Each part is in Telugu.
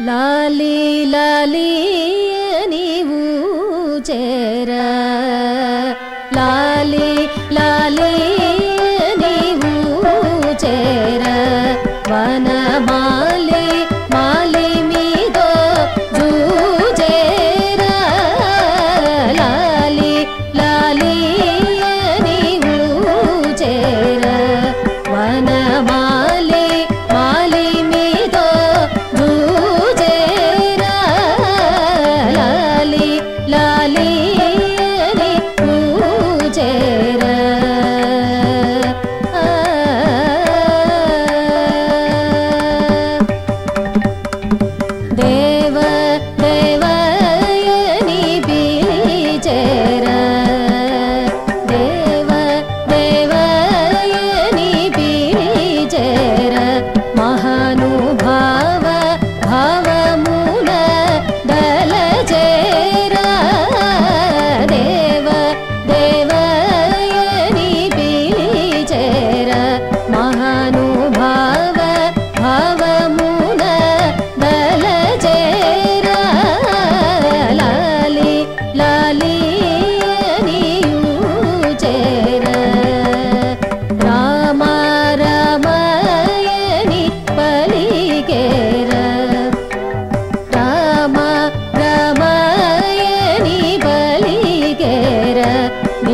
లాలీ లాలీ నీవు చేరా. లాలీ లాలీ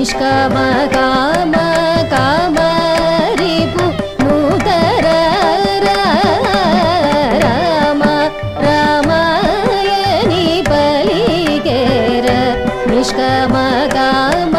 నిష్కమ కామ కామ రిపు నూతర రామ రామాయణి పలికేర నిష్కమ కామ